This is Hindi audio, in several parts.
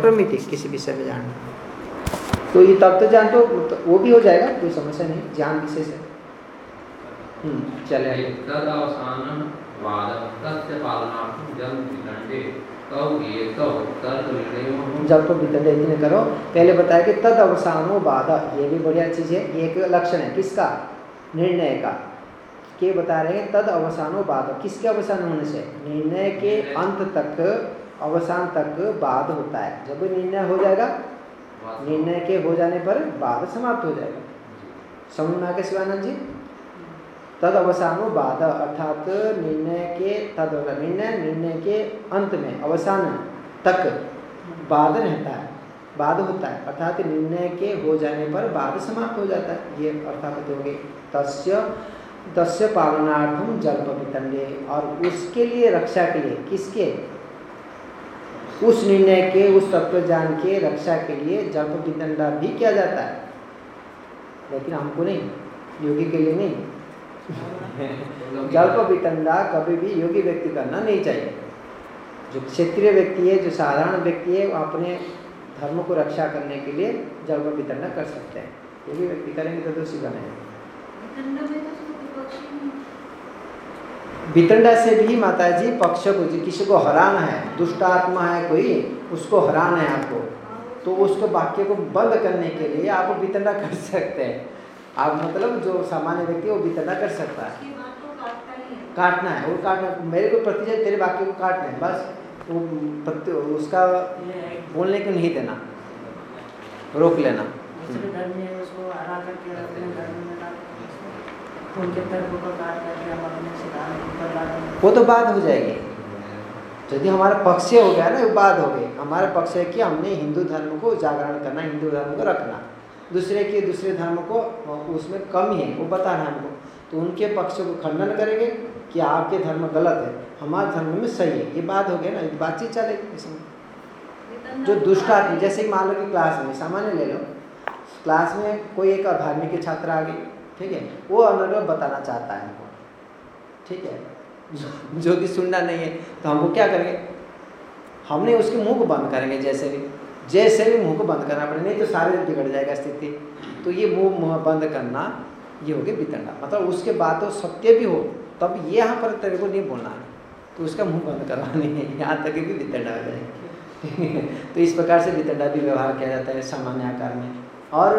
प्रमिति किसी विषय में जानना तो ये तब तो जान तो वो भी हो जाएगा कोई समस्या नहीं ज्ञान विशेष है। हम्म, चले जब तो वितंडे इतने करो पहले बताया कि तद अवसानो बाधा ये भी बढ़िया चीज़ है। ये एक लक्षण है किसका? निर्णय का। के बता रहे हैं तद अवसानो बाध किसके अवसान होने से? निर्णय के अंत तक अवसान तक बाद होता है। जब निर्णय हो जाएगा निर्णय के हो जाने पर बाद समाप्त हो जाएगा। समझ में आगे शिवानंद जी? तद अवसानो बाद अर्थात निर्णय के तद निर्णय निर्णय के अंत में अवसान तक बाद रहता है। बाद होता है। अर्थात निर्णय के हो जाने पर बाद समाप्त हो जाता है। ये अर्थात होगी तस्य तस्य पालनार्थम जल वितंडे और उसके लिए रक्षा के लिए किसके? उस निर्णय के उस तत्व ज्ञान के रक्षा के लिए जल्प वितंडा भी किया जाता है। लेकिन हमको नहीं योगी के लिए नहीं। जल्प वितंडा कभी भी योगी व्यक्ति करना नहीं चाहिए। जो क्षेत्रीय व्यक्ति है जो साधारण व्यक्ति है वो अपने धर्म को रक्षा करने के लिए जल्प वितंडा कर सकते हैं। योगी व्यक्ति करेंगे तो दोषी बनेगा। वितंडा से भी माता जी पक्ष को किसी को हराना है, दुष्ट आत्मा है कोई, उसको हराना है आपको। तो उसको वाक्य को बंद करने के लिए आप वितंडा कर सकते हैं। आप मतलब जो सामान्य व्यक्ति वो वितंडा कर सकता है। काटना है, वो काटना मेरे को प्रतिशत तेरे वाक्य को काटना है, बस। वो प्रति उसका बोलने को नहीं देना। रोक लेना। वो तो बात हो जाएगी। यदि हमारा पक्ष हो गया ना बात हो गई हमारा पक्ष है कि हमने हिंदू धर्म को जागरण करना, हिंदू धर्म को रखना। दूसरे के, दूसरे धर्म को, उसमें कमी है, वो बता बताना हमको। तो उनके पक्ष को खंडन करेंगे कि आपके धर्म गलत है, हमारे धर्म में सही है। ये बात हो गया ना, बातचीत चलेगी इसमें जो दुष्ट आदमी, जैसे मान लो कि क्लास में, सामान्य ले लो। क्लास में कोई एक धार्मिक छात्र आ गई ठीक है? वो अनुभव बताना चाहता है हमको। ठीक है? जो कि सुनना नहीं है तो हमको क्या करेंगे? हमने उसके मुँह को बंद करेंगे जैसे भी। जैसे भी मुँह को बंद करना पड़े, नहीं तो सारे बिगड़ जाएगा स्थिति। तो ये मुँह मुँह बंद करना, ये हो गया बितंडा मतलब उसके बाद तो सत्य भी हो, तब ये यहाँ पर तेरे को नहीं बोलना है। तो उसका मुँह बंद करना नहीं है, यहाँ तक भी बितंडा हो जाएगी तो इस प्रकार से बितंडा भी व्यवहार किया जाता है सामान्य आकार में। और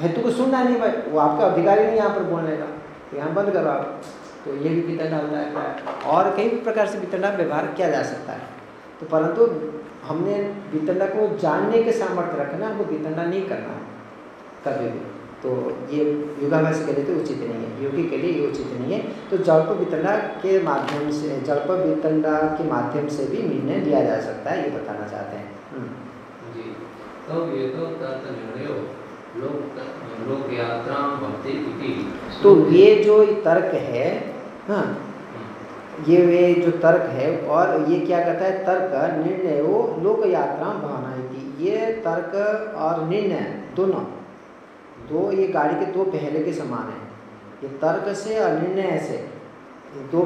हेतु को सुनना नहीं भाई, वो आपका अधिकारी नहीं यहाँ पर बोलने का। तो यहाँ बंद करो आप। तो ये भी वितंडा होता है और कई भी प्रकार से वितंडा व्यवहार किया जा सकता है। तो परंतु हमने वितंडा को जानने के सामर्थ्य रखना, हमको वितंडा नहीं करना है कभी भी। तो ये योगाभ्यास के लिए तो उचित नहीं है। योगी के लिए ये उचित नहीं है। तो जल्प वितंडा के माध्यम से जल्प वितंडा के माध्यम से भी निर्णय लिया जा सकता है, ये बताना चाहते हैं। तो ये जो तर्क है हाँ ये वे जो तर्क है, और ये क्या कहता है? तर्क, निर्णय वो लोक यात्रा भावना थी ये तर्क और निर्णय दोनों, दो ये गाड़ी के दो पहले के समान है। ये तर्क से और निर्णय से दो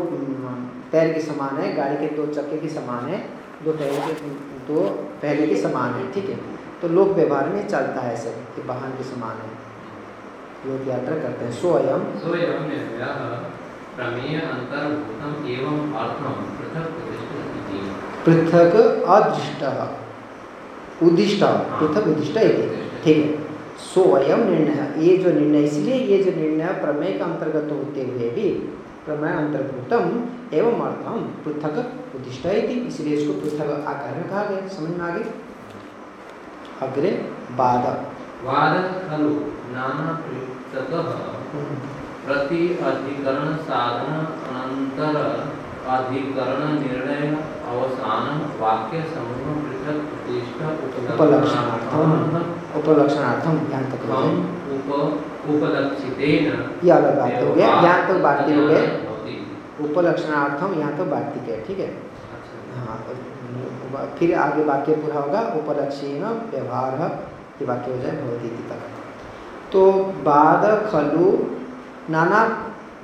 पैर के समान है, गाड़ी के दो चक्के के समान है, दो पहले के, दो पहले के समान है, ठीक है? तो लोक व्यवहार में चलता है ऐसे कि वाहन के समान है। लोग यात्रा करते हैं। स्वयं पृथक अदृष्ट। उद्दिष्ट पृथक उद्दिष्ट ठीक है। स्वयं निर्णय। ये जो निर्णय इसलिए ये जो निर्णय प्रमेय का अंतर्गत होते हुए भी प्रमेय अंतर्भूतम एवं अर्थम पृथक उद्दिष्ट इसलिए इसको पृथक आकार में कहा गया। समझ में आ गई अग्रे वाद। वाद खलु नाना प्रयुक्ततः प्रति अधिकरण साधन अनंतर अधिकरण निर्णय अवसान वाक्य समूह पृथक उद्दिष्ट उपलक्षणार्थम। उपलक्षणार्थम। ध्यान तक हम उप उपलक्षितेन ये अलग बात हो गया यहाँ तक बात हो गए उपलक्षणार्थम यहाँ तो बात है ठीक है? अच्छा। हाँ फिर आगे वाक्य पूरा होगा उपलक्षीन व्यवहार ये वाक्य हो जाए भगवती तक तो बाद खलु नाना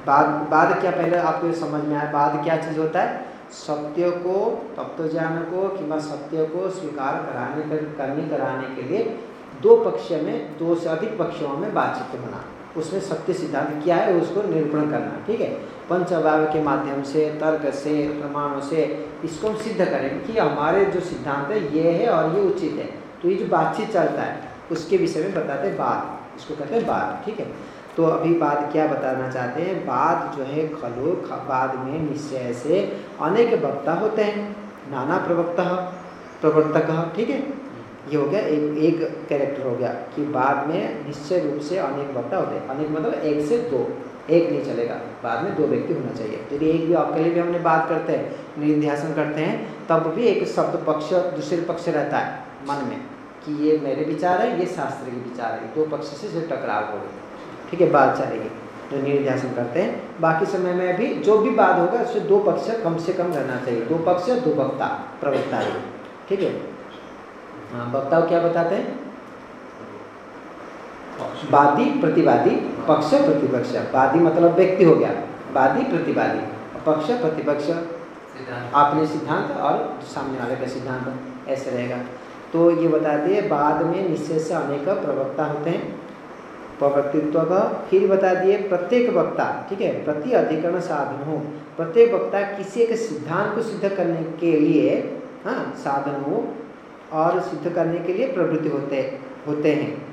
बाद बाद क्या पहले आपको समझ में आया बाद क्या चीज़ होता है? सत्य को तत्व ज्ञान को कि सत्य को स्वीकार कराने कर, करने कराने के लिए दो पक्ष में दो से अधिक पक्षों में बातचीत होना उसमें सत्य सिद्धांत क्या है उसको निरूपण करना ठीक है? पंचभाव के माध्यम से, तर्क से, प्रमाणों से इसको हम सिद्ध करेंगे कि हमारे जो सिद्धांत है, ये है और ये उचित है। तो ये जो बातचीत चलता है, उसके विषय में बताते बात। इसको कहते हैं बात, ठीक है? तो अभी बात क्या बताना चाहते हैं? बात जो है खलो बाद में निश्चय से अनेक वक्ता होते हैं। नाना प्रवक्ता, प्रवर्तक, ठीक है? ये हो गया एक एक कैरेक्टर हो गया कि बाद में निश्चय रूप से अनेक वक्ता होते हैं। अनेक मतलब एक से दो। एक नहीं चलेगा। बाद में दो व्यक्ति होना चाहिए। यदि एक भी अकेले भी हमने बात करते हैं निर्ध्यासन करते हैं, तब भी एक शब्द पक्ष, दूसरे पक्ष रहता है मन में कि ये मेरे विचार है, ये शास्त्र के विचार है। दो पक्ष से जो टकराव हो ठीक है, बात चलेगी। जो निर्ध्यासन करते हैं। बाकी समय में भी जो भी बात होगा, उससे दो पक्ष कम से कम रहना चाहिए। दो पक्ष, दो वक्ता, प्रवक्ता ठीक है? हाँ वक्ता क्या बताते हैं? वादी प्रतिवादी पक्ष प्रतिपक्ष। वादी मतलब व्यक्ति हो गया। वादी प्रतिवादी पक्ष प्रतिपक्ष। आपने सिद्धांत और सामने वाले का सिद्धांत ऐसे रहेगा। तो ये बता दिए बाद में निश्चय से अनेक प्रवक्ता होते हैं। प्रवक्तित्व का फिर बता दिए प्रत्येक वक्ता ठीक है प्रति अधिकरण साधन हो। प्रत्येक वक्ता किसी एक सिद्धांत को सिद्ध करने के लिए हाँ साधन हो और सिद्ध करने के लिए प्रवृत्ति होते होते हैं।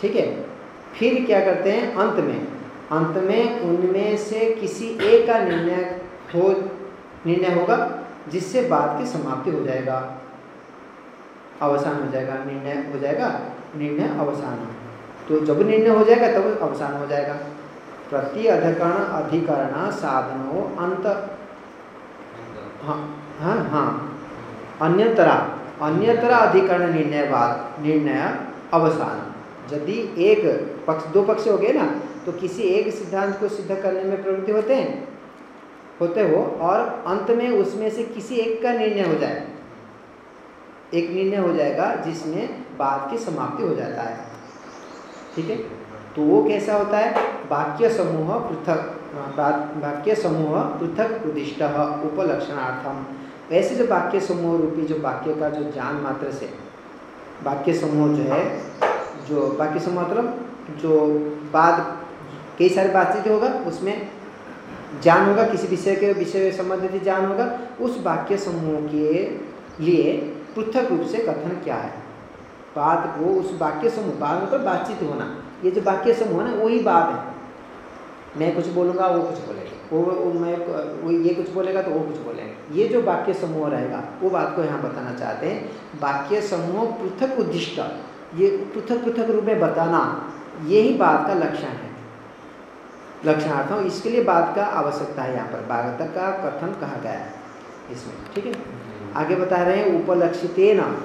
ठीक है? फिर क्या करते हैं? अंत में। अंत में उनमें से किसी एक का निर्णय हो, निर्णय होगा, जिससे बात की समाप्ति हो जाएगा। अवसान हो जाएगा। निर्णय हो जाएगा। निर्णय अवसान। तो जब निर्णय हो जाएगा, तब तो अवसान हो जाएगा। प्रति अधिकरण अधिकरण साधनों अंत। हाँ हाँ हाँ। अन्यतरा। अन्यतरा अधिकरण निर्णय बाद। निर्णय अवसान। यदि एक पक्ष, दो पक्ष हो गए ना तो किसी एक सिद्धांत को सिद्ध करने में प्रवृत्ति होते हैं? होते हो, और अंत में उसमें से किसी एक का निर्णय हो जाए। एक निर्णय हो जाएगा जिसमें बात की समाप्ति हो जाता है। ठीक है? तो वो कैसा होता है? वाक्य समूह पृथक वाक्य समूह पृथक उदिष्ट उपलक्षणार्थम। ऐसे जो वाक्य समूह रूपी, जो वाक्य का जो ज्ञान मात्र से, वाक्य समूह जो है जो बाकी समूह मतलब जो बाद कई सारे बातचीत होगा उसमें ज्ञान होगा किसी विषय के विषय संबंधित ज्ञान होगा उस वाक्य समूह के लिए पृथक रूप से कथन क्या है? बात को उस वाक्य समूह बाद मतलब बातचीत होना ये जो वाक्य समूह है ना वही बात है। मैं कुछ बोलूँगा वो कुछ बोलेगा। वो, वो मैं वो ये कुछ बोलेगा तो वो कुछ बोलेगा। ये जो वाक्य समूह रहेगा वो बात को यहाँ बताना चाहते हैं। वाक्य समूह पृथक उद्दिष्ट। ये पृथक पृथक रूप में बताना यही बात का लक्षण है। लक्षणार्थम इसके लिए बात का आवश्यकता है यहाँ पर। बागत का कथन कहा गया है इसमें, ठीक है? आगे बता रहे हैं उपलक्षित न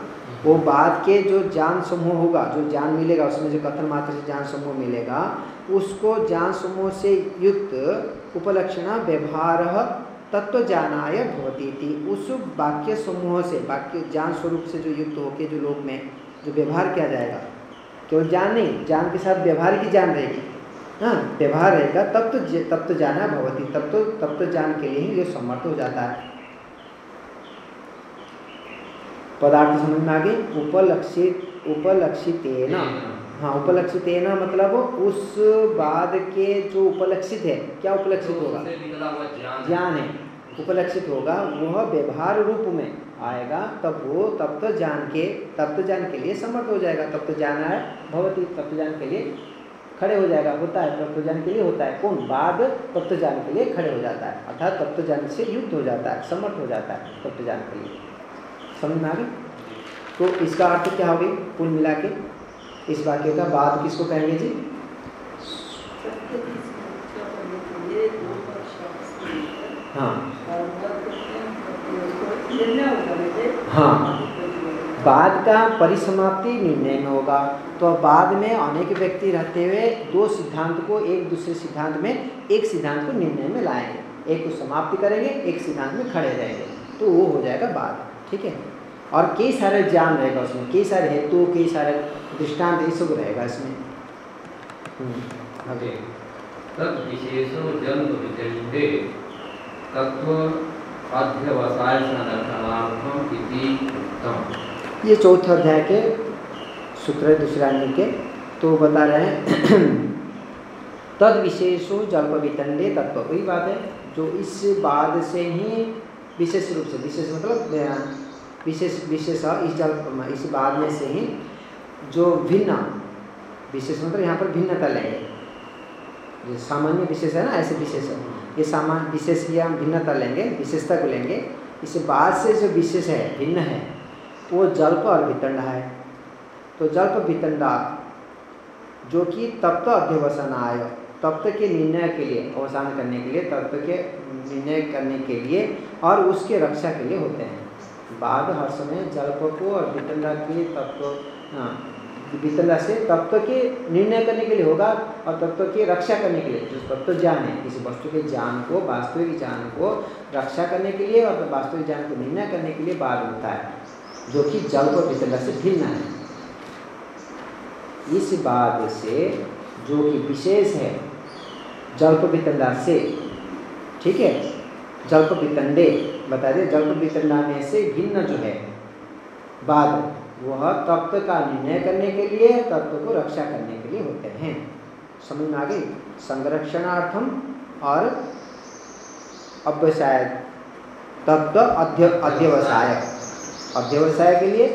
वो बाद के जो ज्ञान समूह होगा, जो ज्ञान मिलेगा, उसमें जो कथन मात्र से ज्ञान समूह मिलेगा, उसको ज्ञान समूह से युक्त उपलक्षण व्यवहार तत्व ज्ञानाय भवती थी उस वाक्य समूह से, वाक्य ज्ञान स्वरूप से जो युक्त होके जो लोग में जो व्यवहार किया जाएगा। केवल ज्ञान नहीं ज्ञान के साथ व्यवहार की जान रहेगी। हाँ व्यवहार रहेगा तब तो तब तो जाना भगवती तब तो तब तो ज्ञान के लिए ही ये समर्थ हो जाता है। पदार्थ समझ में आ गई? उपलक्षित उपलक्षित ना हाँ उपलक्षित ना मतलब उस बाद के जो उपलक्षित है क्या उपलक्षित होगा? ज्ञान है। उपलक्षित होगा वह व्यवहार रूप में आएगा तब वो तत्व जान के तत्व जान के लिए समर्थ हो जाएगा। तत्व जाना है भगवती तत्व जान के लिए खड़े हो जाएगा। होता है तत्व जान के लिए होता है। कौन? बाद तत्व जान के लिए खड़े हो जाता है। अर्थात तत्व जान से युक्त हो जाता है समर्थ हो जाता है तत्व जान के लिए। समझ में आ गई? तो इसका अर्थ क्या हो गई? कुल मिला के इस वाक्य का बाद किसको कहेंगे जी? हाँ। हाँ। बाद का परिसमाप्ति निर्णय में होगा। तो बाद में अनेक व्यक्ति रहते हुए दो सिद्धांत को एक दूसरे सिद्धांत में एक सिद्धांत को निर्णय में लाएँगे। एक को समाप्ति करेंगे एक सिद्धांत में खड़े रहेंगे। तो वो हो जाएगा बाद ठीक है? और कई सारे ज्ञान रहेगा उसमें कई सारे हेतु कई सारे दृष्टांत ये सब रहेगा इसमें। तत्व अध्यवसाय संरक्षणार्थम इति ये चौथे अध्याय के सूत्र दूसरे अन्य के तो बता रहे हैं तद विशेषो जल्प वितंडे तत्व वही बात है, जो इस बाद से ही विशेष रूप से, विशेष मतलब विशेष विशेष, इस जल, इस बाद में से ही जो भिन्न, विशेष मतलब यहाँ पर भिन्नता लेंगे जो सामान्य विशेष है ना, ऐसे विशेष है। ये सामान विशेष हम भिन्नता लेंगे, विशेषता को लेंगे। इस बाद से जो विशेष है, भिन्न है, वो जल्प और वितंडा है। तो जल्प, वितंडा, जो कि तप्त अध्यवसन आय, तप्त के निर्णय के लिए, अवसान करने के लिए तत्व के निर्णय करने के लिए और उसके रक्षा के लिए होते हैं। बाद हर समय जल्प को और वितंडा के तत्व हाँ से तत्व के निर्णय करने के लिए होगा और तत्व की रक्षा करने के लिए, जो तत्व ज्ञान है, किसी वस्तु के ज्ञान को, वास्तविक ज्ञान को रक्षा करने के लिए और वास्तविक ज्ञान को निर्णय करने के लिए बाद होता है, जो कि जल को वितला से भिन्न है। इस बाद से जो कि विशेष है जल्प वितंडा से, ठीक है? जल्प वितंडे बता दें जल्प वितंडा में से भिन्न जो है बाद वह तत्व का निर्णय करने के लिए तत्व को रक्षा करने के लिए होते हैं। समझ में आ गई संरक्षणार्थम और अव्यवसाय तत्व अध्य अध्यवसाय। अध्यवसाय के लिए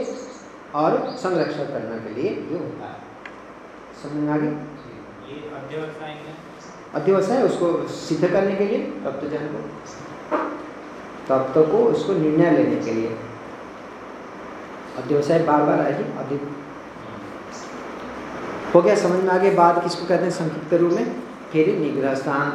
और संरक्षण करने के लिए ये होता है। समझ में आ गई अध्यवसाय उसको सिद्ध करने के लिए तत्व जन को। तत्व को उसको निर्णय लेने के लिए। अध्यवसाय बार बार आएगी अधिक हो गया समझ में आगे बात किसको कहते हैं? संक्षिप्त रूप में फिर निग्रह स्थान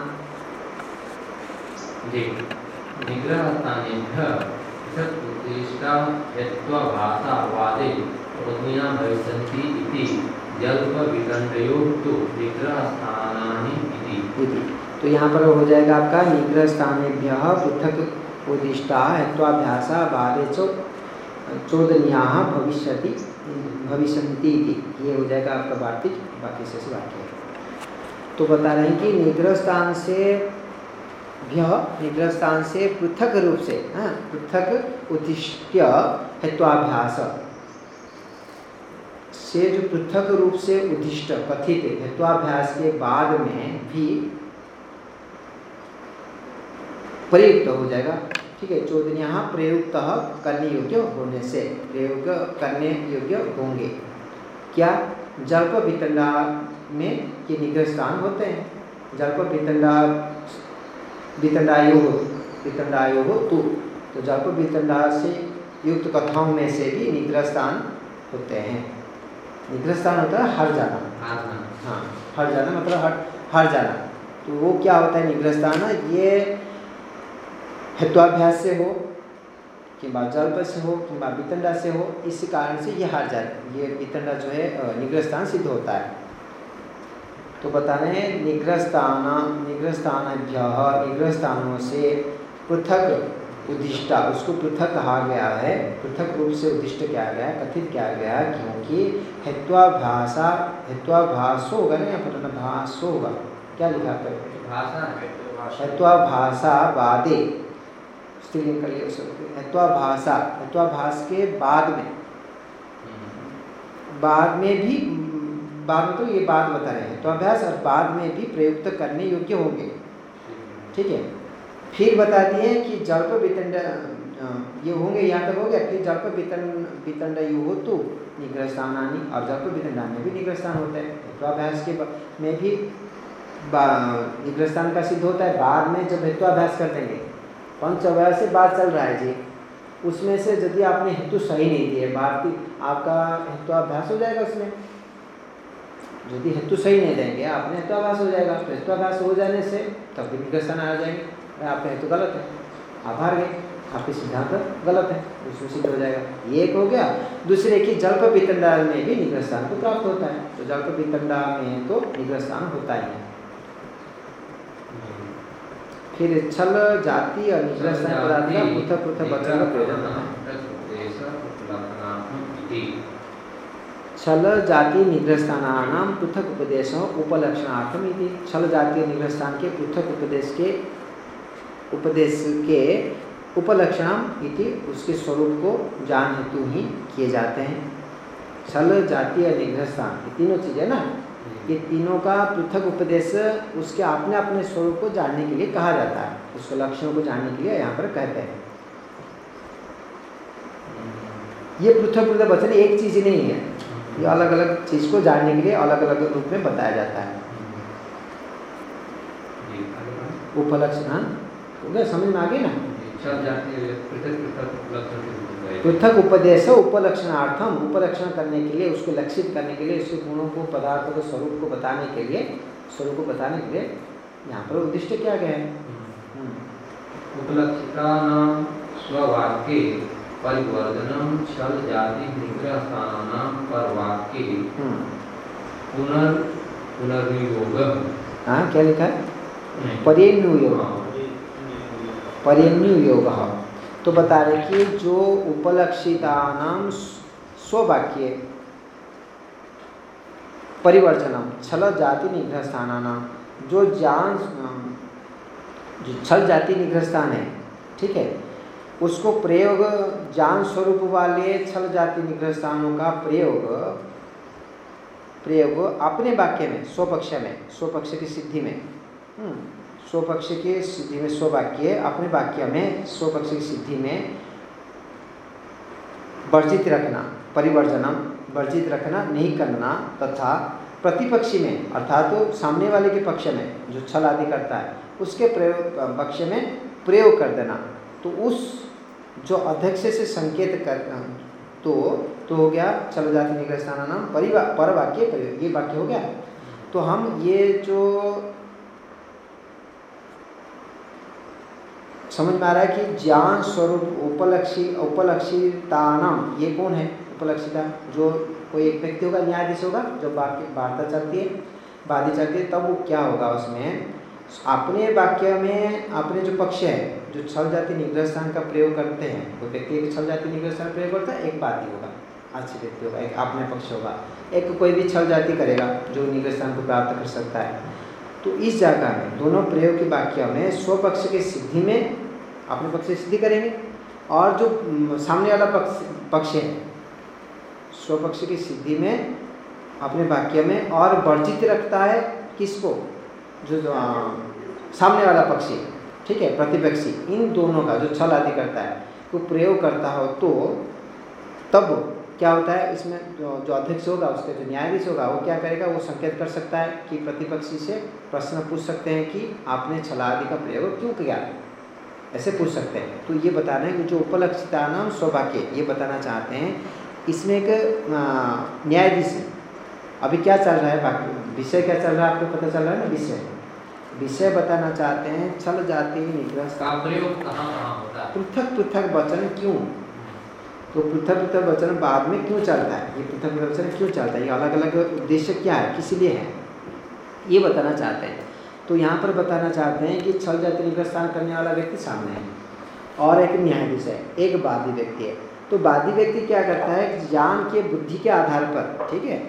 तो यहाँ पर हो जाएगा आपका निग्रह स्थानेभ्य पृथक उदिष्टा हेत्वाभ्यासा वादे चो चोदनिया भविष्यति भविष्यंती ये हो जाएगा आपका वार्तिक बाकी से वाक्य तो बता रहे हैं कि निग्रह स्थान से निग्रह स्थान से पृथक रूप से हाँ, पृथक उद्दिष्ट हेत्वाभ्यास। से जो पृथक रूप से उद्दिष्ट कथित हेत्वाभ्यास के बाद में भी प्रयुक्त हो जाएगा। ठीक है चोदनिया प्रयुक्त करने योग्य होने से प्रयोग करने योग्य होंगे। क्या जल्प वितंडा में ये निग्रह स्थान होते हैं? जल्प वितंडा वितंडायु वितंडायु हो तो। तो जल्प वितंडा से युक्त कथाओं में से भी निग्रह स्थान होते हैं। निग्रह स्थान होता है हर जाना। हाँ हर जाना मतलब हर हर जाना। तो वो क्या होता है? निग्रह स्थान। ये हेत्वाभ्यास से हो कि जल्प से हो कि वितंडा से हो इस कारण से ये हार जाए। ये वितंडा जो है निग्रह स्थान सिद्ध होता है। तो बता रहे हैं निग्रह स्थान निग्रह स्थान निग्रह स्थानों से पृथक उद्दिष्टा उसको पृथक कहा गया है। पृथक रूप से उद्दिष्ट किया गया है? कथित किया गया है? क्योंकि हेत्वाभाषा हेत्वाभाषो होगा ना यहाँ पर भाषो होगा। क्या लिखा भाषा हेत्वाभाषा वादे स्त्रीलिंग कर लिया हेत्वाभाषा हेत्वाभाष के बाद में। बाद में भी बाद में तो ये बात बता रहे हैं। तो अभ्यास और बाद में भी प्रयुक्त करने योग्य होंगे। ठीक है? फिर बता दिए कि जल्प वितंड ये होंगे यहाँ तक हो गया। फिर जल्प वितंड वितंड यु हो तो निग्रह स्थान आनी और जल्प वितंडा में भी निग्रह स्थान होता है। हेत्वाभ्यास के में भी निग्रह स्थान का सिद्ध होता है। बाद में जब हेत्वाभ्यास कर देंगे। पंच अवयव से बात चल रहा है जी। उसमें से यदि आपने हेतु सही नहीं दिए, बात की, आपका हेतु अभ्यास हो जाएगा उसमें। यदि हेतु सही नहीं देंगे, आपने हेतु अभ्यास हो जाएगा। तो हेतु अभ्यास हो जाने से तब भी निगसन आ जाएँगे। आपका हेतु गलत है। आप हार गए। आपके सिद्धांत गलत है। उसमें सिद्ध हो जाएगा। ये एक हो गया। दूसरे की जल जल्प वितंडा में भी निग्रह स्थान को प्राप्त होता है। तो जल्प वितंडा में तो निग्रह स्थान होता ही है। फिर छल जाति और निग्रह पदार्थ का पृथक पृथक वचन प्रयोजन छल जाति निग्रस्थानाम पृथक उपदेश उपलक्षणार्थम इति। छल जाति निग्रस्थान के पृथक उपदेश के उपदेश के उपलक्षणम इति उसके स्वरूप को जान हेतु ही किए जाते हैं। छल जाति और निग्रह स्थान ये तीनों चीज़ें ना? ये तीनों का पृथक उपदेश उसके अपने अपने स्वरूप को जानने के लिए कहा जाता है। उसके लक्षणों को जानने के लिए यहाँ पर कहते हैं। ये पृथक पृथक वचन एक चीज़ ही नहीं है। ये अलग अलग चीज़ को जानने के लिए अलग अलग रूप में बताया जाता है। उपलक्षण। हाँ। हो गया समझ में आ गई ना? पृथक उपदेश उपलक्षणार्थम उपलक्षण करने के लिए उसको लक्षित करने के लिए उसके गुणों को पदार्थों के स्वरूप को बताने के लिए स्वरूप को बताने के लिए यहाँ पर उद्दिष्ट क्या गया है? हम्म। उपलक्षिता स्ववाक्य परिवर्धनम छल जाति निग्रह स्थानानाम पर वाक्य हम्म। पुनर् पुनर्योग हाँ क्या लिखा है? पर्यनुयोग हाँ। तो बता रहे कि जो उपलक्षितानाम स्ववाक्य परिवर्तनम छल जाति निग्रह स्थानानाम जो जान जो छल जाति निग्रह स्थान है ठीक है उसको प्रयोग जान स्वरूप वाले छल जाति निग्रह स्थानों का प्रयोग प्रयोग अपने वाक्य में स्वपक्ष में स्वपक्ष की सिद्धि में हम्म, स्वपक्ष के सिद्धि में, स्ववाक्य अपने वाक्य में, स्वपक्ष की सिद्धि में वर्जित रखना, परिवर्जनम, वर्जित रखना, नहीं करना तथा प्रतिपक्षी में, अर्थात तो सामने वाले के पक्ष में जो छल आदि करता है, उसके प्रयोग, पक्ष में प्रयोग कर देना। तो उस जो अध्यक्ष से संकेत कर तो तो हो गया चल जाति निग्रह स्थान नाम परिवा पर वाक्य ये वाक्य हो गया। तो हम ये जो समझ में आ रहा है कि ज्ञान स्वरूप उपलक्षी उपलक्षितानाम ये कौन है? उपलक्षिता, जो कोई एक व्यक्ति होगा, न्यायाधीश होगा, जो वाक्य वार्ता चलती है, वादी चलती है, तब वो क्या होगा उसमें? अपने वाक्य में अपने जो पक्ष है, जो छल जाति निग्रह स्थान का प्रयोग करते हैं, कोई व्यक्ति एक छल जाति निग्रह स्थान प्रयोग करता है, एक वादी होगा, अच्छे व्यक्ति होगा, एक अपने पक्ष होगा, एक कोई भी छल जाति करेगा, जो निग्रह स्थान को प्राप्त कर सकता है। तो इस जगह में, दोनों प्रयोग के वाक्य में, स्वपक्ष की सिद्धि में अपने पक्ष से सिद्धि करेंगे। और जो सामने वाला पक्ष पक्ष है स्वपक्ष की सिद्धि में अपने वाक्य में और वर्जित रखता है किसको? जो, जो आ, सामने वाला पक्षी ठीक है प्रतिपक्षी इन दोनों का जो छल आदि करता है को प्रयोग करता हो तो तब क्या होता है इसमें जो जो अध्यक्ष होगा उसके जो न्यायाधीश होगा वो क्या करेगा वो संकेत कर सकता है कि प्रतिपक्षी से प्रश्न पूछ सकते हैं कि आपने छला आदि का प्रयोग क्यों किया? ऐसे पूछ सकते हैं। तो ये बताना है कि जो उपलक्षिता नाम सौभाग्य ये बताना चाहते हैं इसमें एक न्यायाधीश है। अभी क्या चल रहा है बाकी? विषय क्या चल रहा है? आपको पता चल रहा है ना विषय? विषय बताना चाहते हैं छल जाति निग्रह पृथक पृथक वचन क्यों? तो पृथक पृथक वचन बाद में क्यों चलता है? ये पृथक पृथक वचन क्यों चलता है? ये अलग अलग उद्देश्य क्या है? किस लिए है? ये बताना चाहते हैं। तो यहाँ पर बताना चाहते हैं कि छल जाति निग्रस्तान करने वाला व्यक्ति सामने है और एक न्यायाधीश है, एक वादी व्यक्ति है। तो वादी व्यक्ति क्या करता है? ज्ञान के, बुद्धि के आधार पर, ठीक है?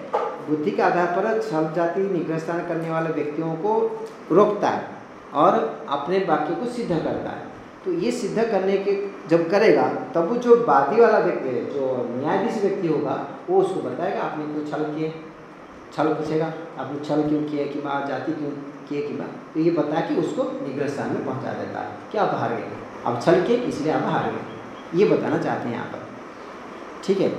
बुद्धि के आधार पर छल जाति निग्रस्तान करने वाले व्यक्तियों को रोकता है और अपने वाक्य को सिद्ध करता है। तो ये सिद्ध करने के, जब करेगा, तब जो वादी वाला व्यक्ति है, जो न्यायाधीश व्यक्ति होगा, वो उसको बताएगा, आपने क्यों छल किए? छल पूछेगा आपने छल क्यों किए? कि माँ जाति क्यों किए कि माँ तो ये बता कि उसको निग्रह स्थान में पहुँचा देता है। कि आप हार गए अब छल किए इसलिए आप हार गए। ये बताना चाहते हैं यहाँ पर। ठीक है?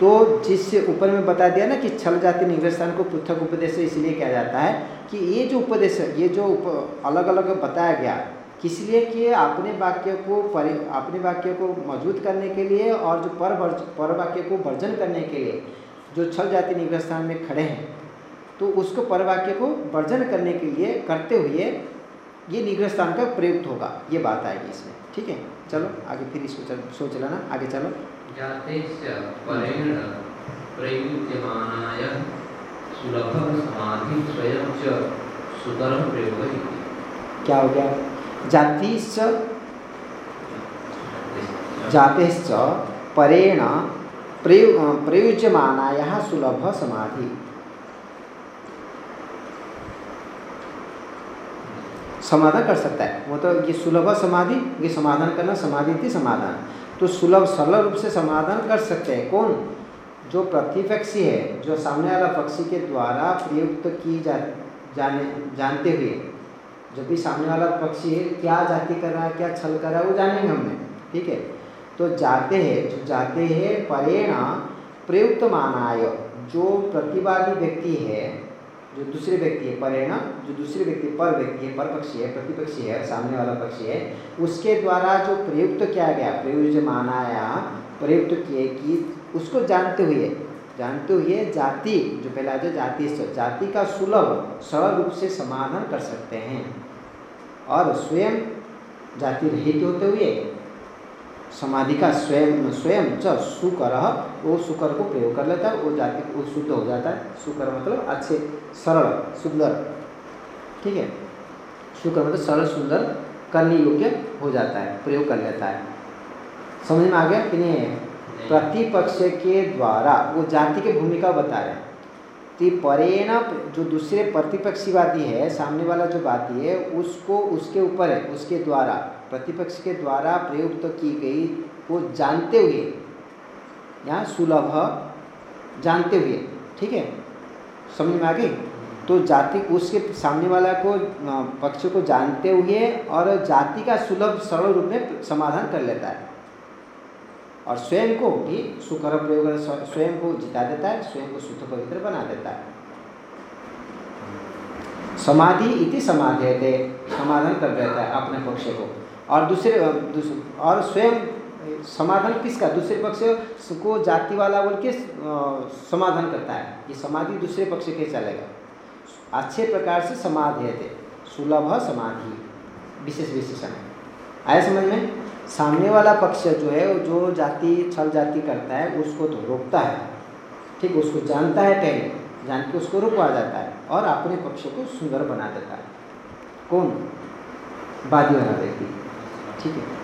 तो जिससे ऊपर में बता दिया ना कि छल जाति निग्रह स्थान को पृथक उपदेश इसलिए किया जाता है कि ये जो उपदेश ये जो उप, अलग अलग बताया गया किस लिए कि अपने वाक्य को परि अपने वाक्य को मज़बूत करने के लिए और जो पर पर वाक्य को वर्जन करने के लिए जो छल जाति निग्रह स्थान में खड़े हैं तो उसको पर वाक्य को वर्जन करने के लिए करते हुए ये निग्रह स्थान का प्रयुक्त होगा। ये बात आएगी इसमें। ठीक है? चलो आगे फिर इसको चल, सोच लेना। आगे चलो। क्या हो गया? जातिश्च जातेश्च परेण प्रयु प्रयुज्यमानायाः सुलभ समाधि। समाधान कर सकता है। वो तो ये सुलभ समाधि, ये समाधान करना समाधि थी समाधान। तो सुलभ, सरल रूप से समाधान कर सकते हैं। कौन? जो प्रतिपक्षी है, जो सामने वाला पक्षी के द्वारा प्रयुक्त की जा, जाने, जानते हुए जब भी सामने वाला पक्षी है, क्या जाति कर रहा है, क्या छल कर रहा है, वो जानेंगे हमने। ठीक है? तो जाते हैं, जो जाते हैं, परेण प्रयुक्त मानाय जो प्रतिवादी व्यक्ति है जो दूसरे व्यक्ति है, पर है ना, जो दूसरे व्यक्ति, पर व्यक्ति है, पर पक्षी है, प्रतिपक्षी है, सामने वाला पक्षी है, उसके द्वारा जो प्रयुक्त तो किया गया प्रयुज मानाया प्रयुक्त तो किए कि उसको जानते हुए जानते हुए जाति, जो पहला जो जाति जाति का सुलभ, सरल रूप से समाधान कर सकते हैं। और स्वयं जाति रहित होते हुए समाधि का स्वयं स्वयं च सुकर वो सुकर को प्रयोग कर लेता है वो जाति वो शुद्ध हो जाता है। सुकर मतलब अच्छे सरल सुंदर। ठीक है? सुकर मतलब सरल सुंदर करने योग्य हो जाता है प्रयोग कर लेता है। समझ में आ गया कि नहीं? प्रतिपक्ष के द्वारा वो जाति की भूमिका बता रहे हैं। तो परेण जो दूसरे प्रतिपक्षीवादी है सामने वाला जो बाती है उसको उसके ऊपर है उसके द्वारा। प्रतिपक्ष के द्वारा प्रयुक्त तो की गई, वो जानते हुए यहाँ सुलभ जानते हुए, ठीक है? समझ में आ गई? तो जाति उसके सामने वाला को पक्ष को जानते हुए और जाति का सुलभ सरल रूप में समाधान कर लेता है। और स्वयं को भी सुकर प्रयोग, स्वयं को जिता देता है, स्वयं को शुद्ध पवित्र बना देता है। समाधि इति समाधि समाधान कर देता है अपने पक्ष को। और दूसरे और स्वयं समाधान किसका? दूसरे पक्ष को जाति वाला बोल के समाधान करता है। ये समाधि दूसरे पक्ष के चलेगा। अच्छे प्रकार से समाधि थे सुलभ समाधि। विशेष विशेषण है। आया समझ में? सामने वाला पक्ष जो है, जो जाति, छल जाति करता है, उसको तो रोकता है। ठीक, उसको जानता है पहले। जान के उसको रुकवा जाता है और अपने पक्ष को सुंदर बना देता है। कौन? बादी वाला व्यक्ति। ठीक है।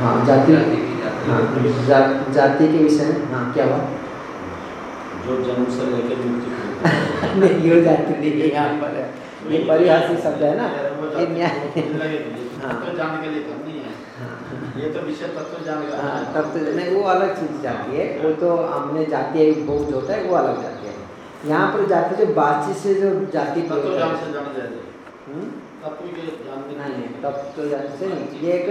हाँ जाति हाँ जाति के विषय में हाँ क्या हुआ? जो जन्म से लेकर नहीं हो जाती नहीं है यहाँ पर। है ये परिभाषिक शब्द है ना। ये न्याय हाँ। ये तो विषय तत्व जाने हाँ तब तो नहीं वो अलग चीज़ जाती है। वो तो हमने जाति भोग जो होता है वो अलग जाती है। यहाँ पर जाति जो बातचीत से जो जाति तत्व जान से जाना जाए? तत्व के जानने नहीं तब तो जाति से नहीं। ये एक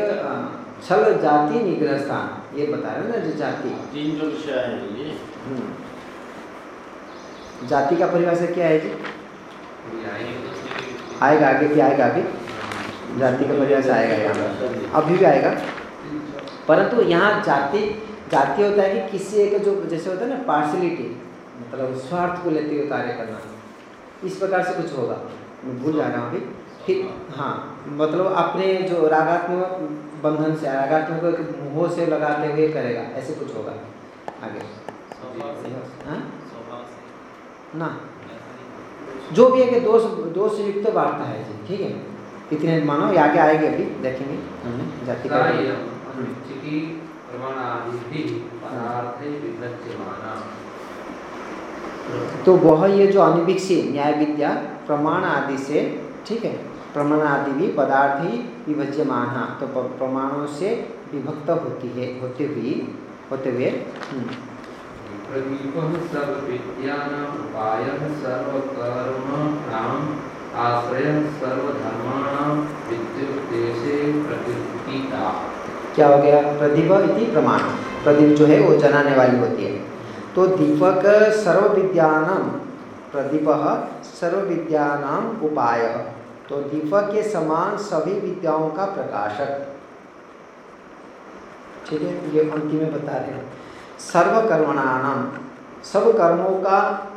छल जाति निग्रह स्थान ये बता रहे ना जो जाति। तीन जो विषय है ये। जाति का परिभाषा क्या है जी? आएगा आगे भी आएगा आगे। जाति का परिभाषा आएगा यहाँ अभी भी आएगा। परंतु यहाँ जाति जाति होता है कि किसी एक जो, जैसे होता है ना पार्शलिटी मतलब स्वार्थ को लेते हुए कार्य करना। इस प्रकार से कुछ होगा। मैं भूल जा रहा हूँ अभी। ठीक हाँ मतलब अपने जो रागात्मक बंधन से, रागात्मक मोह से लगाते हुए करेगा। ऐसे कुछ होगा आगे। हाँ? ना। जो भी है कि दोष दोष युक्त वार्ता है जी, ठीक है? इतने मानो आगे आएँगे अभी देखेंगे। जाति का तो वह ये जो अनिवीक्षी न्याय विद्या प्रमाण आदि से ठीक है प्रमाण आदि भी पदार्थ ही विभज्यमान तो प्रमाणों से विभक्त होती है होते हुए होते हुए हम्म। प्रदीपः सर्वविद्यानाम् उपायः सर्वकर्मणाम् आश्रयः सर्वधर्माणां विद्युद्देशे प्रकृतिता क्या हो गया? प्रदीप इति प्रमाण। प्रदीप जो है, वो जलाने वाली होती है। तो दीपक सर्व विद्यानाम प्रदीप सर्व विद्यानाम उपाय। तो दीपक के समान सभी विद्याओं का प्रकाशक। ठीक है, ये अंतिम में बता रहे हैं। सर्वकर्मणानाम सब कर्मों का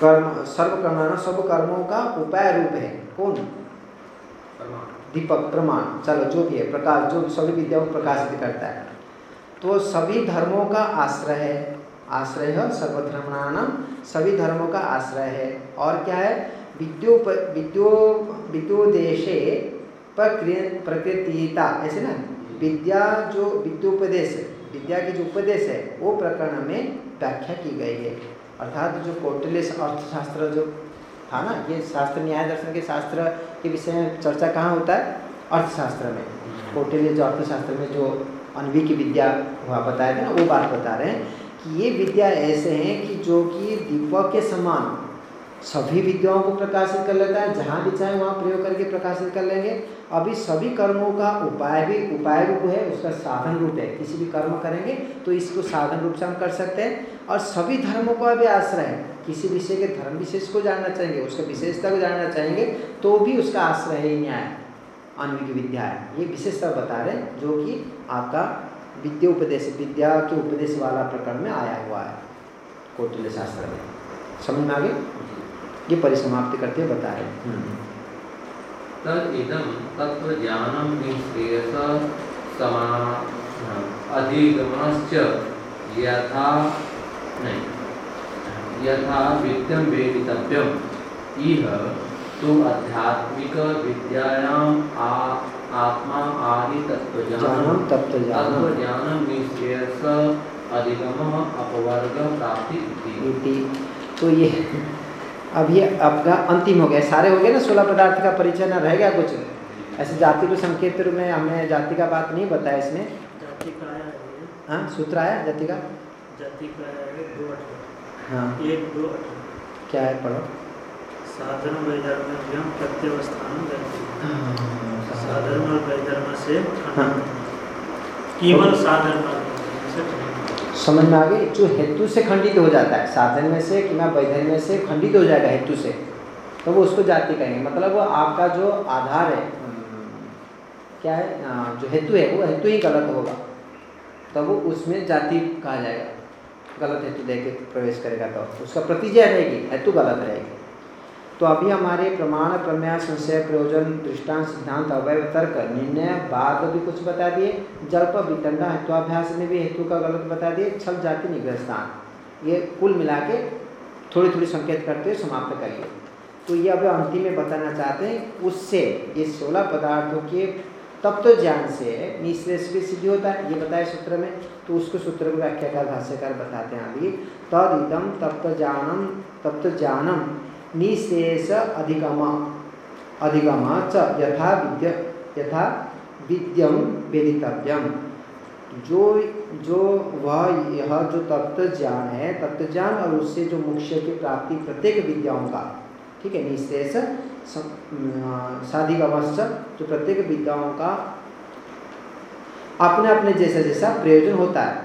कर्म सर्व सर्वकर्मणाना सब कर्मों का उपाय रूप है। कौन? दीपक प्रमाण। चलो जो भी है प्रकाश जो सभी विद्याओं को प्रकाशित करता है। तो सभी धर्मों का आश्रय है। आश्रय है सर्वधर्मणानाम सभी धर्मों का आश्रय है। और क्या है? विद्यो विद्यो विद्योदेशे प्रकृतिता। ऐसे ना? विद्या जो विद्योपदेश विद्या की जो उपदेश है वो प्रकरण में व्याख्या की गई है। अर्थात जो कौटिल्य अर्थशास्त्र जो था ना, ये शास्त्र, न्याय दर्शन के शास्त्र के विषय में चर्चा कहाँ होता है? अर्थशास्त्र में। कौटिल्य जो अर्थशास्त्र में जो अनवी की विद्या हुआ बताया था ना, वो बात बता रहे हैं कि ये विद्या ऐसे हैं कि जो कि दीपक के समान सभी विद्याओं को प्रकाशित कर लेता है, जहाँ भी चाहे वहाँ प्रयोग करके प्रकाशित कर लेंगे। अभी सभी कर्मों का उपाय भी, उपाय रूप है, उसका साधन रूप है। किसी भी कर्म करेंगे तो इसको साधन रूप से हम कर सकते हैं। और सभी धर्मों का भी आश्रय है। किसी विषय के धर्म विशेष को जानना चाहेंगे, उसका विशेषता को जानना चाहेंगे तो भी उसका आश्रय है न्याय अन्विक विद्या है। ये विशेषता बता रहे हैं, जो कि आपका विद्या उपदेश, विद्या के उपदेश वाला प्रकरण में आया हुआ है। कौटिल्य शास्त्र में। समझ में आगे ये परिसमाप्ति करते बता रहे हैं। हम्म। तद इदम तत्व ज्ञानम निश्रेयस यथा नहीं यथा विद्यम वेदितव्यम। इह तो आध्यात्मिक विद्यायाम आ आत्मा आदि निश्रेयस अधिगम अपवर्ग प्राप्ति तो ये अब ये आपका अंतिम हो गया। सारे हो गए ना सोलह पदार्थ का परिचय ना रह गया कुछ? ऐसे जाति को संकेत रूप में हमने जाति का बात नहीं बताया इसमें। जाति का आया हाँ सूत्र आया जाति का? जाति का है दो हाँ। एक दो क्या है? पढ़ो। साधन वैधर्म्यम प्रत्यवस्थान हाँ। साधर्म और वैधर्म से हाँ। केवल साधर्म से समझ में आ गई? जो हेतु से खंडित हो जाता है, साधन में से कि मैं वैधन में से खंडित हो जाएगा हेतु से तो वो उसको जाति कहेंगे। मतलब वो आपका जो आधार है क्या है जो हेतु है, वो हेतु ही गलत होगा तो वो उसमें जाति कहा जाएगा। गलत हेतु दे प्रवेश करेगा तो। उसका प्रतिजय रहेगी, हेतु गलत रहेगी। तो अभी हमारे प्रमाण, प्रमेय, संशय, प्रयोजन, दृष्टांत, सिद्धांत अवय तर्क, निर्णय बाद भी कुछ बता दिए, जल्प वितंडा हेत्वाभ्यास में भी हेतु का गलत बता दिए, छल जाति निग्रह स्थान ये कुल मिला के थोड़ी थोड़ी संकेत करते हुए समाप्त करिए। तो ये अब अंतिम में बताना चाहते हैं, उससे ये सोलह पदार्थों के तत्व ज्ञान से निश्लेष भी सिद्धि होता है, ये बताया सूत्र में तो उसको सूत्र को व्याख्याकार, भाष्यकार बताते हैं अभी। तद इदम तत्व ज्ञानम तत्व ज्ञानम। निशेष अधिगम। अधिगम च यथा विद्य यथा विद्यम वेदितव्यम। जो जो वह यह जो तत्व ज्ञान है, तत्व ज्ञान और उससे जो मुख्य की प्राप्ति प्रत्येक विद्याओं का, ठीक है, निशेष साधिगमश्च जो प्रत्येक विद्याओं का अपने अपने जैसा जैसा प्रयोजन होता है।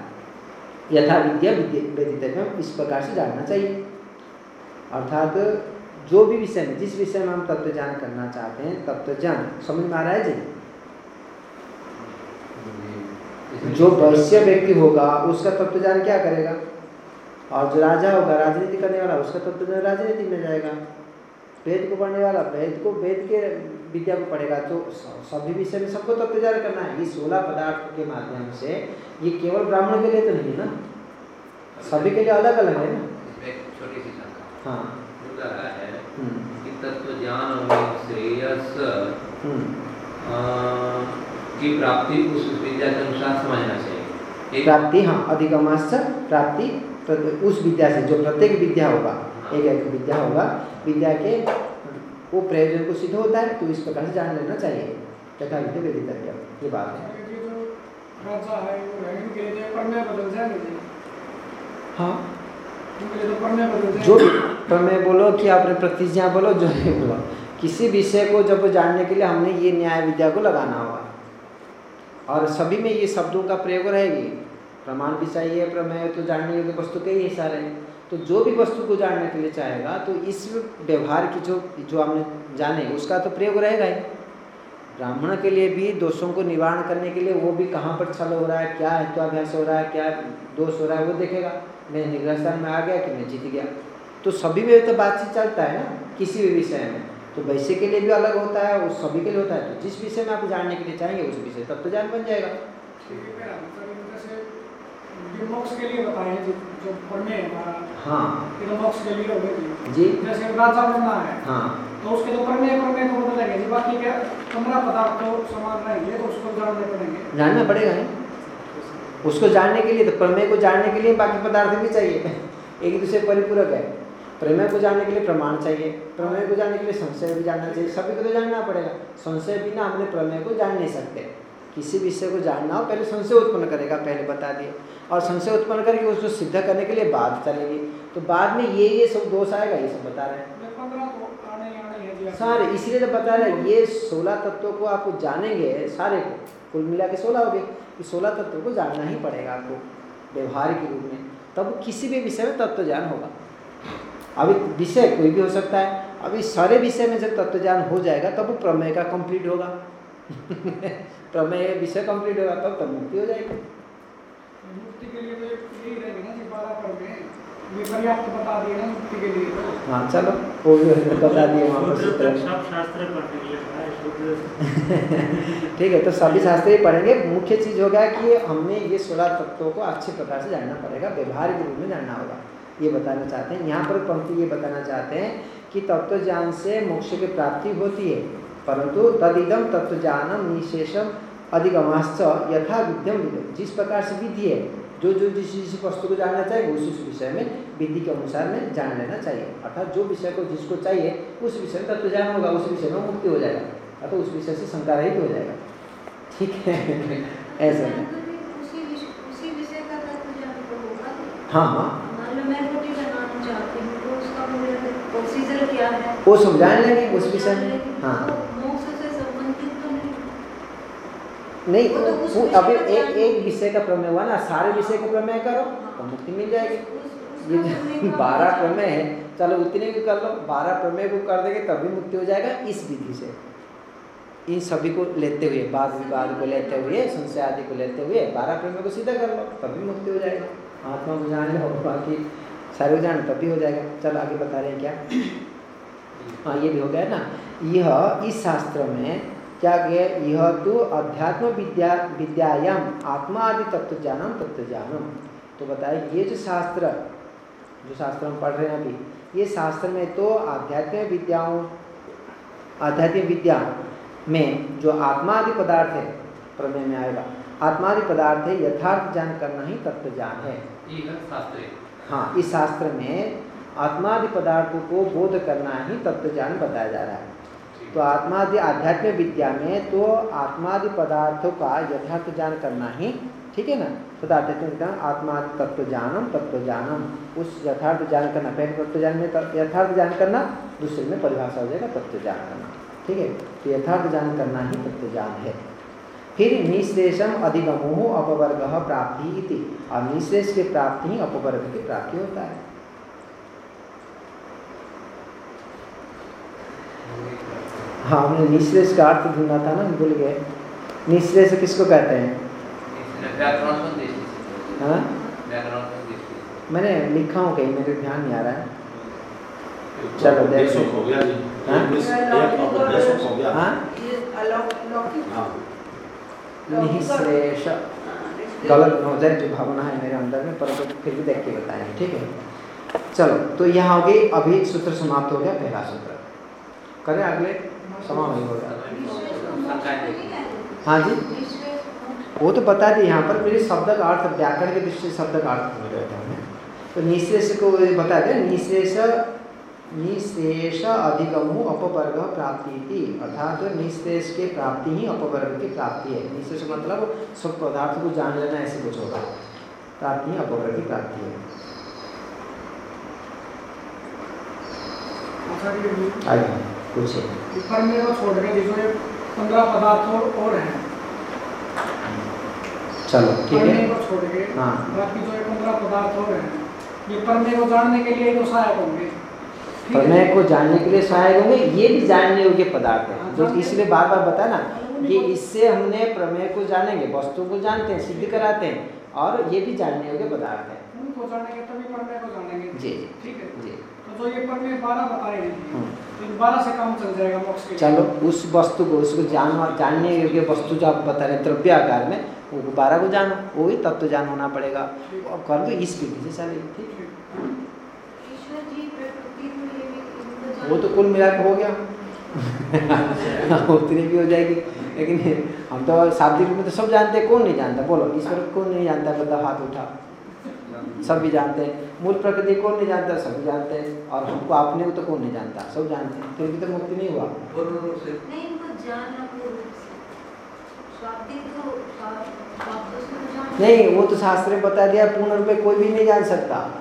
यथा विद्या वेदितव्यम, इस प्रकार से जानना चाहिए। अर्थात जो भी विषय में जिस विषय में हम तत्व ज्ञान करना चाहते हैं तत्व ज्ञान। समझ में आ रहा है जी? जो। वैश्य व्यक्ति होगा उसका तत्व ज्ञान क्या करेगा? और जो राजा होगा राजनीति करने वाला उसका तत्व ज्ञान राजनीति में जाएगा। वेद को पढ़ने वाला वेद को वेद के विद्या को पढ़ेगा तो सभी विषय में सबको तत्व ज्ञान करना है। ये सोलह पदार्थ के माध्यम से ये केवल ब्राह्मण के लिए तो नहीं है ना? सभी के लिए अलग अलग है ना? छोटी सी हाँ। कि तत्व ज्ञान और श्रेयस हम्म। की प्राप्ति उस विद्या के अनुसार समझना चाहिए प्राप्ति हाँ अधिगमाश्च प्राप्ति उस विद्या से जो प्रत्येक विद्या होगा एक एक विद्या होगा विद्या के वो प्रयोजन को सिद्ध होता है तो इस प्रकार से जान लेना चाहिए। तथा विद्या वेदितव्य ये बात है। हाँ। जो प्रमेय बोलो कि आपने प्रतिज्ञा बोलो, जो नहीं बोलो। किसी विषय को जब जानने के लिए हमने ये न्याय विद्या को लगाना होगा और सभी में ये शब्दों का प्रयोग रहेगी। प्रमाण भी चाहिए, प्रमेय तो जानने योग्य वस्तु के ही सारे तो जो भी वस्तु को जानने के लिए चाहेगा तो इस व्यवहार की जो जो हमने जाने, उसका तो प्रयोग रहेगा ही। ब्राह्मण के लिए भी, दोषों को निवारण करने के लिए वो भी कहाँ पर छल हो रहा है, क्या हित्वाभ्यास हो रहा है, क्या दोष हो रहा है, वो देखेगा। मैं निग्रह स्थान में आ गया कि मैं जीत गया। तो सभी में तो बातचीत चलता है ना किसी भी विषय में। तो वैसे के लिए भी अलग होता है और सभी के लिए होता है। तो जिस विषय में आप जानने के लिए चाहेंगे उस विषय तब तो जान बन जाएगा। के लिए जो जो हाँ तो मोक्ष के लिए हो जी। जैसे है हाँ। तो उसके तो तो बदलेंगे जी। बाकी क्या पंद्रह पदार्थ तो समान रहेंगे तो उसको जानने पड़ेंगे। जानना पड़ेगा नहीं उसको जानने के लिए तो प्रमेय को जानने के लिए बाकी पदार्थ भी चाहिए। एक दूसरे परिपूरक है। प्रमेय को जानने के लिए प्रमाण चाहिए। प्रमेय को जानने के लिए संशय भी जानना चाहिए। सभी को तो जानना पड़ेगा। संशय बिना हमने प्रमेय को जान नहीं सकते। किसी विषय को जानना हो पहले संशय उत्पन्न करेगा पहले बता दिए। और संशय उत्पन्न करके उसको सिद्ध करने के लिए बात चलेगी तो बाद में ये ये सब दोष आएगा ये सब बता रहे हैं। सारे इसलिए तो बता रहे हैं ये सोलह तत्वों को आप जानेंगे सारे को। कुल मिला के सोलह हो गए। ये सोलह तत्वों को जानना ही पड़ेगा आपको व्यवहारिक रूप में। तब किसी भी विषय में तत्व ज्ञान होगा अभी विषय कोई भी हो सकता है। अभी सारे विषय में जब तत्व ज्ञान हो जाएगा तब वो प्रमेय का कंप्लीट होगा। प्रमेय विषय कंप्लीट होगा तब तब मुक्ति हो जाएगी। मुक्ति के लिए तो यही रहेगी ना जी बारह में ये बता दिए ना मुक्ति के लिए। तो हाँ चलो वो भी बता दिए वहाँ पर के ठीक है तो सभी शास्त्र ही पढ़ेंगे। मुख्य चीज़ होगा कि हमने ये सोलह तत्वों को अच्छे प्रकार से जानना पड़ेगा, व्यवहारिक रूप में जानना होगा। ये बताना चाहते हैं। यहाँ पर पंक्ति ये बताना चाहते हैं कि तत्व ज्ञान से मोक्ष की प्राप्ति होती है, परंतु तदिदम तत्व ज्ञानम निशेषम अधिगमाश्च यथा विद्यम विद्यम जिस प्रकार से विधि है, जो जो जिस जिस वस्तु को जानना चाहिए, उस उस विषय में, विधि के अनुसार में जान लेना चाहिए। अर्थात जो विषय को जिसको चाहिए, उस विषय में तत्व ज्ञान होगा, उस विषय में मुक्ति हो जाएगा। अर्थात उस विषय से शंका रहित हो जाएगा। ठीक है ऐसा है। उसी विषय का तत्व ज्ञान तो होगा। हाँ हाँ। हूँ तो है? वो जान लेंगे उस विषय में? हाँ तो तो नहीं। नहीं तो वो अभी एक एक विषय का प्रमेय हुआ ना सारे विषय का प्रमेय करो तो मुक्ति मिल जाएगी। ये बारह प्रमेय है। चलो उतने भी कर लो बारह प्रमेय को कर देंगे तभी मुक्ति हो जाएगा इस विधि से। इन सभी को लेते हुए वाद विवाद को लेते हुए, संशय आदि को लेते हुए, बारह प्रमेय को सीधा कर लो, तभी मुक्ति हो जाएगा। आत्मा को जान लो, बाकी सारे जान तभी हो जाएगा। चलो आगे बता रहे हैं क्या? हाँ ये भी हो गया ना। यह इस शास्त्र में क्या किया? यह तो अध्यात्म विद्या, विद्यायाम, आत्मा आदि तत्व ज्ञानम तत्व ज्ञानम तो बताए, ये जो शास्त्र जो शास्त्र हम पढ़ रहे हैं अभी, ये शास्त्र में तो आध्यात्मिक विद्याओं, आध्यात्मिक विद्या में जो आत्मा आदि पदार्थ है प्रमेय में आएगा। आत्मा आदि पदार्थ है यथार्थ ज्ञान करना ही तत्व ज्ञान है शास्त्र। हाँ इस शास्त्र में आत्मादि पदार्थों को बोध करना ही तत्व ज्ञान बताया जा रहा है। तो आत्मादि आध्यात्मिक विद्या में तो आत्मादि पदार्थों का यथार्थ ज्ञान करना ही ठीक है ना? तो विद्या में आत्मादि तत्व ज्ञानम तत्व ज्ञानम उस यथार्थ ज्ञान करना पहले तत्व ज्ञान में यथार्थ ज्ञान करना दूसरे में परिभाषा हो जाएगा तत्व ज्ञान करना। ठीक है? तो यथार्थ ज्ञान करना ही तत्व ज्ञान है। फिर निश्रेषम अधिगमो अपवर्ग प्राप्ति इति। और निश्रेष की प्राप्ति ही अपवर्ग की प्राप्ति होता है। हाँ हमने निश्रेष का अर्थ ढूंढा था ना भूल गए। निश्रेष किसको कहते हैं? हाँ? मैंने लिखा हूँ कहीं मेरे ध्यान नहीं आ रहा है। चलो, देखो। देशमुख हो हाँ? एक मिस- एक और देशमुख हो गया हाँ ये अलौकिक हाँ निश्रेष गलत हो जाए जो भावना है मेरे अंदर में परंतु फिर भी देख के बताएँगे ठीक है? चलो तो यहाँ हो गई अभी सूत्र समाप्त हो गया पहला सूत्र। करें अगले समाप्त हो गया। नहीं है। हाँ जी? वो तो बता दिए यहाँ पर मेरे शब्द का अर्थ व्याकरण के दृष्टि से शब्द का अर्थ समझ रहे थे हमने तो निश्रेष को बता दें निश्रेष निश्रेष अधिगमो अपवर्ग प्राप्ति थी अर्थात निश्रेष के प्राप्ति ही अपवर्ग की प्राप्ति है। निश्रेष मतलब सब पदार्थ को जान लेना ऐसे कुछ होगा। प्राप्ति ही अपवर्ग की प्राप्ति है? आगे पूछिए। ऊपर में वो छोड़ के जिसमें पंद्रह पदार्थ और, और हैं। चलो ठीक है। छोड़ के हाँ। बाकी जो ये पंद्रह पदार्थ और हैं। ये परमे को जानने के लिए तो सहायक होंगे। है? प्रमेय को जानने के लिए सहायक होंगे ये भी जानने योग्य पदार्थ है। जो इसलिए बार बार बताया ना कि इससे हमने प्रमेय को जानेंगे वस्तु को जानते हैं सिद्ध कराते हैं और ये भी जानने योग्य पदार्थ है। जानेंगे। जी जी। तो ये बारह हैं। तो बारह से काम चल जाएगा मोक्ष के चलो उस वस्तु को उसको जान जानने योग्य वस्तु जो आप बता रहे हैं द्रव्य आकार में वो बारह को जानो वो भी तत्व जान होना पड़ेगा। कर दो इस विधि से चलेगी ठीक है ईश्वर जी प्रकृति को ये भी इनको वो तो कुल मिला हो गया। उतनी भी हो जाएगी। लेकिन हम तो शाब्दिक रूप में तो सब जानते हैं कौन नहीं जानता? बोलो ईश्वर कौन नहीं जानता? बता हाथ उठा। सब भी जानते हैं। मूल प्रकृति कौन नहीं जानता? सब भी जानते हैं। और हमको अपने को तो कौन नहीं जानता? सब जानते हैं। फिर भी तो मुक्ति नहीं हुआ। नहीं तो तो जान नहीं वो तो शास्त्र में बता दिया पूर्ण रूप में कोई भी नहीं जान सकता।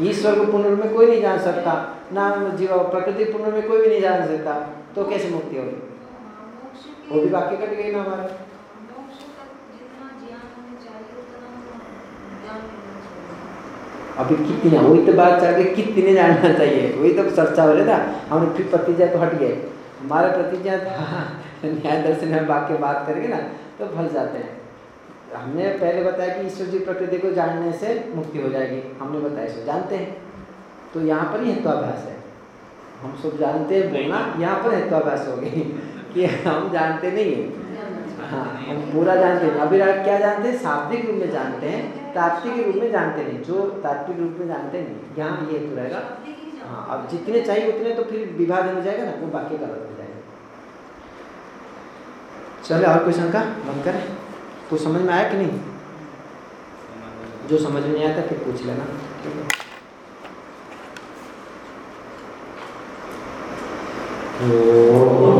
ईश्वर को रूप में कोई नहीं जान सकता, ना जीव प्रकृति रूप में कोई भी नहीं जान सकता तो कैसे मुक्ति होगी? वो भी वाक्य कट गई ना हमारा। अभी कितनी, वही तो बात चल गई कितने जानना चाहिए, वही तो चर्चा हो रही था हम फिर प्रतिज्ञा तो हट गए। हमारा प्रतिज्ञा था, न्याय दर्शन में वाक्य बात करेंगे ना तो फल जाते हैं। हमने पहले बताया कि ईश्वर जी प्रकृति को जानने से मुक्ति हो जाएगी। हमने बताया इसको जानते हैं। तो यहाँ पर ही हेत्वाभ्यास है। हम सब जानते हैं बोलना यहाँ पर हेत्वाभ्यास हो गई कि हम जानते नहीं हैं। हाँ हम पूरा जानते हैं। अभी आप क्या जानते हैं? शाब्दिक रूप में जानते हैं तात्विक रूप में जानते नहीं। जो तात्विक रूप में जानते नहीं यहाँ ये हेतु रहेगा। हाँ अब जितने चाहिए उतने तो फिर विभाजन हो जाएगा ना वो बाकी गलत हो जाएगा। चले और कोई शंका? बंद करें। कुछ समझ में आया कि नहीं? जो समझ में नहीं आया था फिर पूछ लेना। ठीक है। शरीर